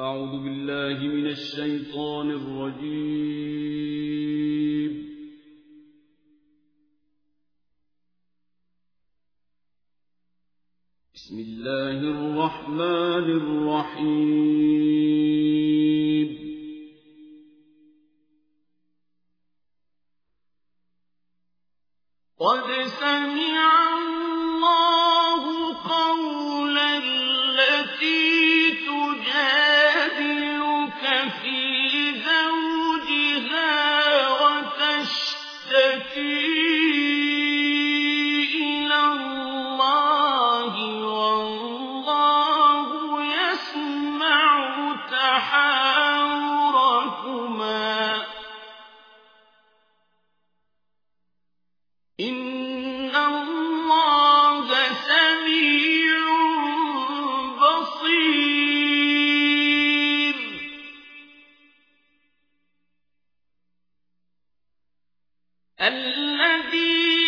أعوذ بالله من الشيطان الرجيم. بسم الله الرحمن الرحيم. قد سمع الذين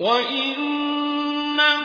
وإنهم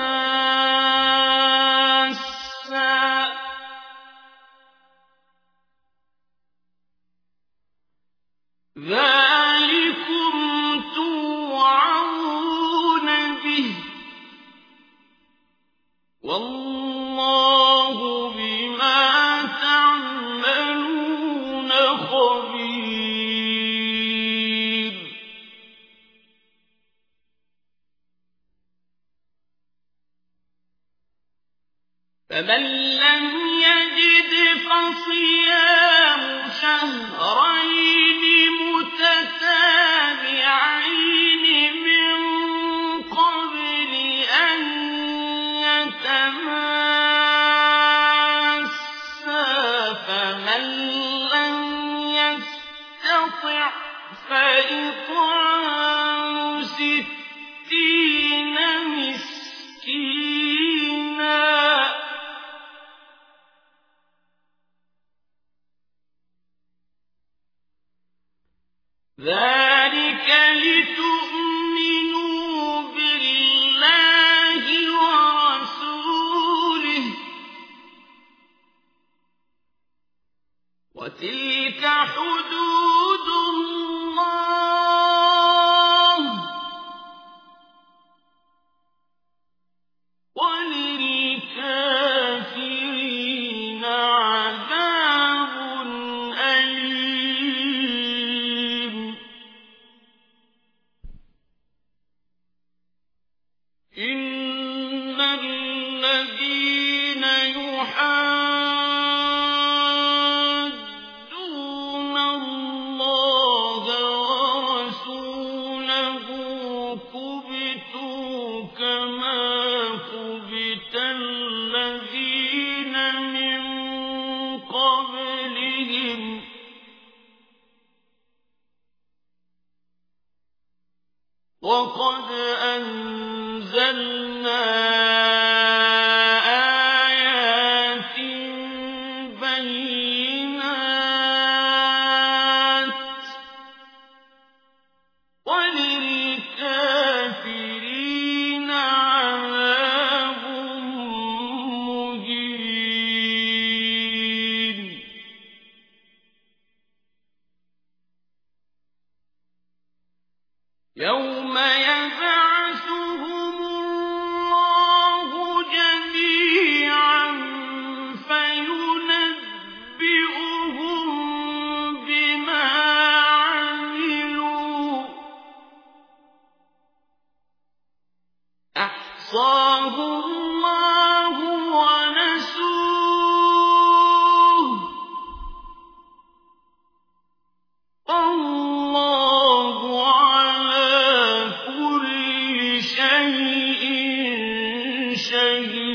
ذلكم توعون به. والله بما تعملون خبير. فمن لم يجد فصيام شهرين ستين مسكينا ذلك لتؤمنوا بالله ورسوله وتلك حدود وقد يوم يزعل شهيد